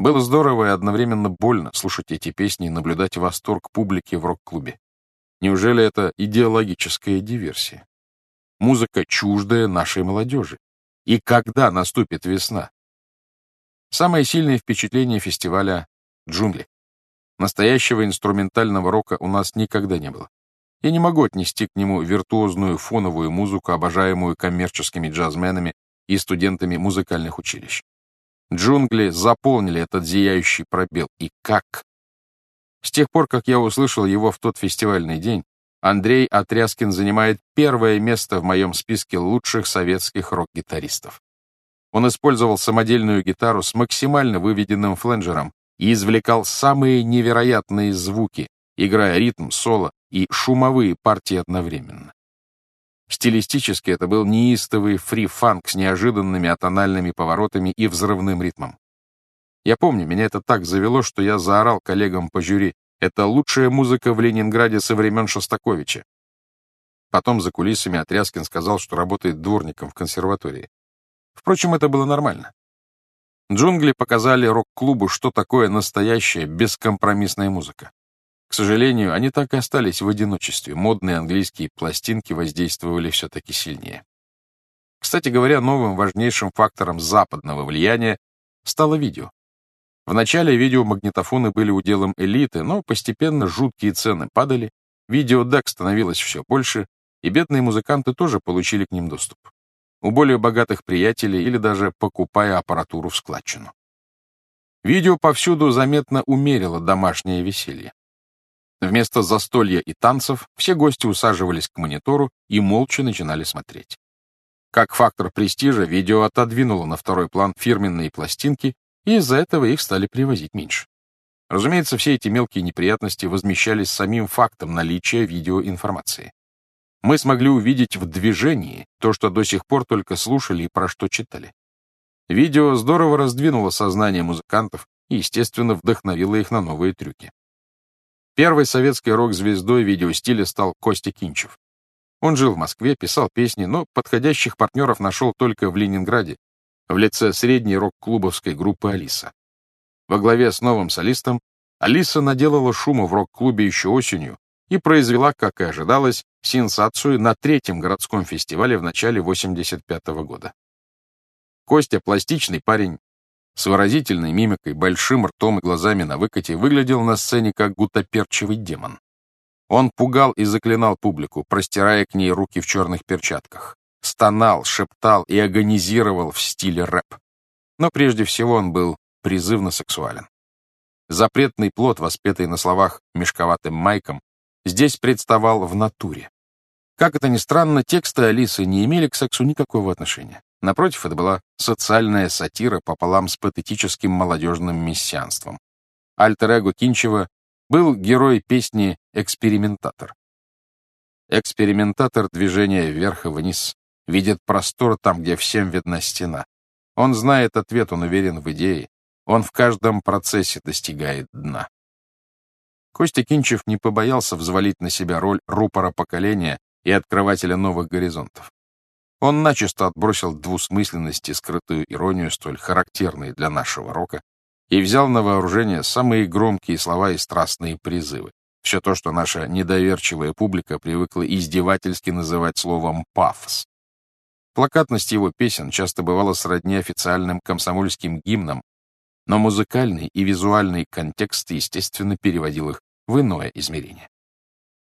Было здорово и одновременно больно слушать эти песни и наблюдать восторг публики в рок-клубе. Неужели это идеологическая диверсия? Музыка чуждая нашей молодежи. И когда наступит весна? Самое сильное впечатление фестиваля — джунгли. Настоящего инструментального рока у нас никогда не было. Я не могу отнести к нему виртуозную фоновую музыку, обожаемую коммерческими джазменами и студентами музыкальных училищ. Джунгли заполнили этот зияющий пробел. И как? С тех пор, как я услышал его в тот фестивальный день, Андрей Отряскин занимает первое место в моем списке лучших советских рок-гитаристов. Он использовал самодельную гитару с максимально выведенным фленджером и извлекал самые невероятные звуки, играя ритм, соло и шумовые партии одновременно. Стилистически это был неистовый фри-фанк с неожиданными атональными поворотами и взрывным ритмом. Я помню, меня это так завело, что я заорал коллегам по жюри «Это лучшая музыка в Ленинграде со времен Шостаковича». Потом за кулисами Отряскин сказал, что работает дворником в консерватории. Впрочем, это было нормально. Джунгли показали рок-клубу, что такое настоящая бескомпромиссная музыка. К сожалению, они так и остались в одиночестве. Модные английские пластинки воздействовали все-таки сильнее. Кстати говоря, новым важнейшим фактором западного влияния стало видео. Вначале видеомагнитофоны были уделом элиты, но постепенно жуткие цены падали, видеодек становилось все больше, и бедные музыканты тоже получили к ним доступ. У более богатых приятелей или даже покупая аппаратуру в складчину. Видео повсюду заметно умерило домашнее веселье. Вместо застолья и танцев все гости усаживались к монитору и молча начинали смотреть. Как фактор престижа, видео отодвинуло на второй план фирменные пластинки, и из-за этого их стали привозить меньше. Разумеется, все эти мелкие неприятности возмещались самим фактом наличия видеоинформации. Мы смогли увидеть в движении то, что до сих пор только слушали и про что читали. Видео здорово раздвинуло сознание музыкантов и, естественно, вдохновило их на новые трюки. Первой советской рок-звездой видеостиля стал Костя Кинчев. Он жил в Москве, писал песни, но подходящих партнеров нашел только в Ленинграде, в лице средней рок-клубовской группы «Алиса». Во главе с новым солистом Алиса наделала шума в рок-клубе еще осенью и произвела, как и ожидалось, сенсацию на третьем городском фестивале в начале 85 -го года. Костя — пластичный парень, с выразительной мимикой, большим ртом и глазами на выкате, выглядел на сцене как гутоперчивый демон. Он пугал и заклинал публику, простирая к ней руки в черных перчатках. Стонал, шептал и агонизировал в стиле рэп. Но прежде всего он был призывно сексуален. Запретный плод, воспетый на словах мешковатым майком, здесь представал в натуре. Как это ни странно, тексты Алисы не имели к сексу никакого отношения. Напротив, это была социальная сатира пополам с патетическим молодежным мессианством. Альтер-эго Кинчева был герой песни «Экспериментатор». Экспериментатор движения вверх и вниз, видит простор там, где всем видна стена. Он знает ответ, он уверен в идее, он в каждом процессе достигает дна. Костя Кинчев не побоялся взвалить на себя роль рупора поколения и открывателя новых горизонтов. Он начисто отбросил двусмысленность и скрытую иронию, столь характерные для нашего рока, и взял на вооружение самые громкие слова и страстные призывы. Все то, что наша недоверчивая публика привыкла издевательски называть словом «пафос». Плакатность его песен часто бывала сродни официальным комсомольским гимнам, но музыкальный и визуальный контекст, естественно, переводил их в иное измерение.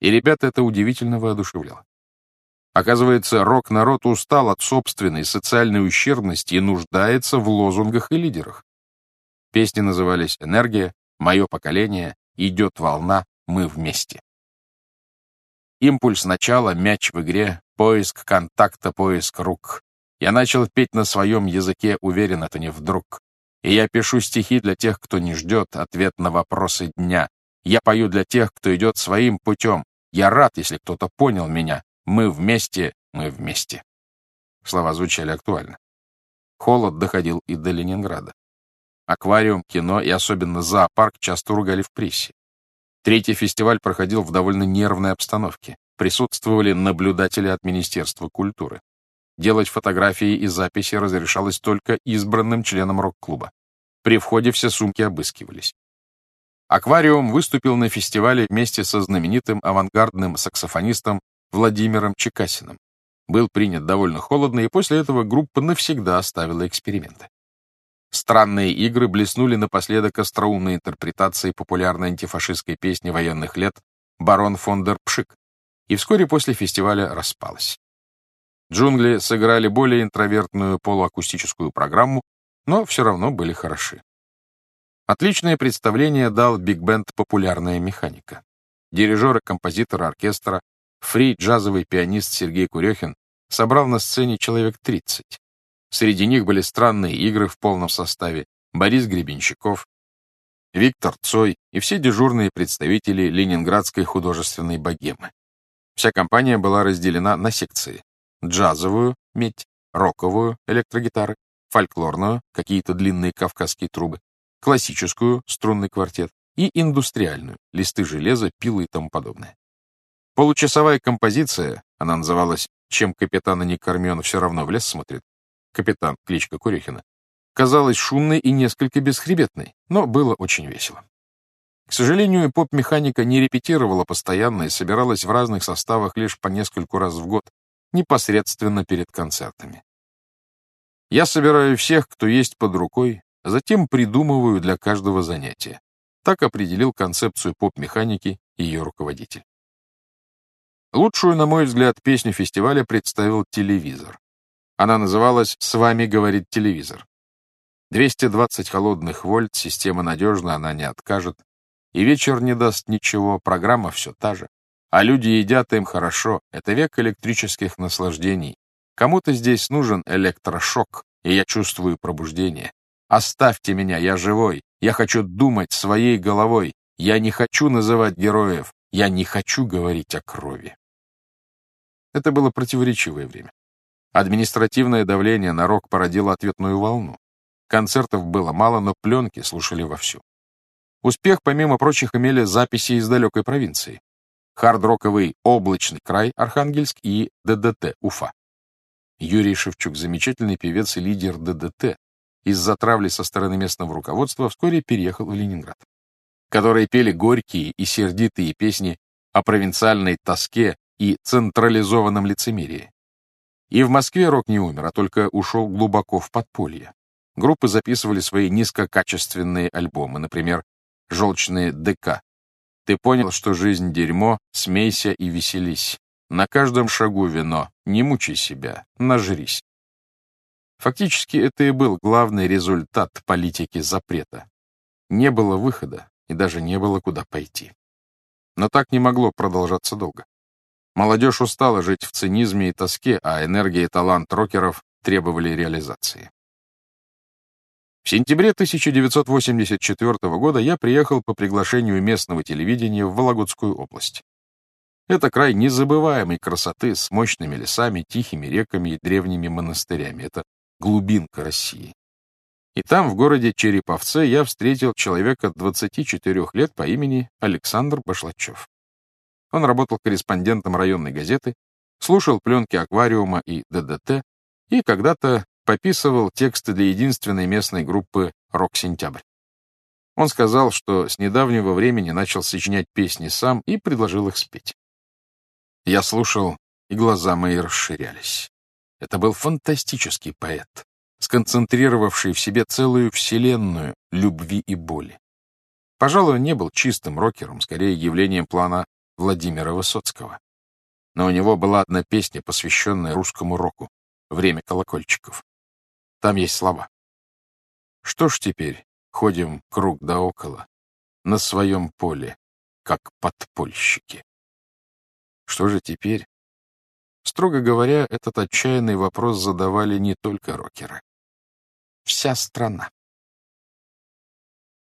И ребята это удивительно воодушевляло. Оказывается, рок-народ устал от собственной социальной ущербности и нуждается в лозунгах и лидерах. Песни назывались «Энергия», «Мое поколение», «Идет волна», «Мы вместе». Импульс начала, мяч в игре, поиск контакта, поиск рук. Я начал петь на своем языке, уверен, это не вдруг. И я пишу стихи для тех, кто не ждет ответ на вопросы дня. Я пою для тех, кто идет своим путем. Я рад, если кто-то понял меня. Мы вместе, мы вместе. Слова звучали актуально. Холод доходил и до Ленинграда. Аквариум, кино и особенно зоопарк часто ругали в прессе. Третий фестиваль проходил в довольно нервной обстановке. Присутствовали наблюдатели от Министерства культуры. Делать фотографии и записи разрешалось только избранным членам рок-клуба. При входе все сумки обыскивались. Аквариум выступил на фестивале вместе со знаменитым авангардным саксофонистом Владимиром Чекасиным. Был принят довольно холодно, и после этого группа навсегда оставила эксперименты. Странные игры блеснули напоследок остроумной интерпретацией популярной антифашистской песни военных лет «Барон фон дер Пшик», и вскоре после фестиваля распалась. Джунгли сыграли более интровертную полуакустическую программу, но все равно были хороши. Отличное представление дал биг-бенд «Популярная механика». Дирижер и оркестра, фри-джазовый пианист Сергей Курехин собрал на сцене человек 30. Среди них были странные игры в полном составе, Борис Гребенщиков, Виктор Цой и все дежурные представители ленинградской художественной богемы. Вся компания была разделена на секции. Джазовую — медь, роковую — электрогитары, фольклорную — какие-то длинные кавказские трубы, классическую — струнный квартет и индустриальную — листы железа, пилы и тому подобное. Получасовая композиция, она называлась «Чем капитана не кормен, все равно в лес смотрит», капитан, кличка Курехина, казалась шумной и несколько бесхребетной, но было очень весело. К сожалению, поп-механика не репетировала постоянно и собиралась в разных составах лишь по нескольку раз в год, непосредственно перед концертами. Я собираю всех, кто есть под рукой, затем придумываю для каждого занятия. Так определил концепцию поп-механики ее руководитель. Лучшую, на мой взгляд, песню фестиваля представил телевизор. Она называлась «С вами говорит телевизор». 220 холодных вольт, система надежна, она не откажет. И вечер не даст ничего, программа все та же. А люди едят им хорошо, это век электрических наслаждений. Кому-то здесь нужен электрошок, и я чувствую пробуждение. Оставьте меня, я живой, я хочу думать своей головой, я не хочу называть героев, я не хочу говорить о крови. Это было противоречивое время. Административное давление на рок породило ответную волну. Концертов было мало, но пленки слушали вовсю. Успех, помимо прочих, имели записи из далекой провинции. Хард-роковый «Облачный край» Архангельск и ДДТ Уфа. Юрий Шевчук, замечательный певец и лидер ДДТ, из-за травли со стороны местного руководства вскоре переехал в Ленинград, которые пели горькие и сердитые песни о провинциальной тоске и централизованном лицемерии. И в Москве рок не умер, а только ушел глубоко в подполье. Группы записывали свои низкокачественные альбомы, например, «Желчные ДК». Ты понял, что жизнь — дерьмо, смейся и веселись. На каждом шагу вино, не мучай себя, нажрись. Фактически это и был главный результат политики запрета. Не было выхода, и даже не было куда пойти. Но так не могло продолжаться долго. Молодежь устала жить в цинизме и тоске, а энергия и талант рокеров требовали реализации. В сентябре 1984 года я приехал по приглашению местного телевидения в Вологодскую область. Это край незабываемой красоты с мощными лесами, тихими реками и древними монастырями. Это глубинка России. И там, в городе Череповце, я встретил человека 24 лет по имени Александр Башлачев. Он работал корреспондентом районной газеты, слушал пленки аквариума и ДДТ и когда-то пописывал тексты для единственной местной группы «Рок-сентябрь». Он сказал, что с недавнего времени начал сочинять песни сам и предложил их спеть. Я слушал, и глаза мои расширялись. Это был фантастический поэт, сконцентрировавший в себе целую вселенную любви и боли. Пожалуй, он не был чистым рокером, скорее явлением плана Владимира Высоцкого. Но у него была одна песня, посвященная русскому року «Время колокольчиков». Там есть слова. Что ж теперь, ходим круг да около, на своем поле, как подпольщики. Что же теперь? Строго говоря, этот отчаянный вопрос задавали не только рокеры. Вся страна.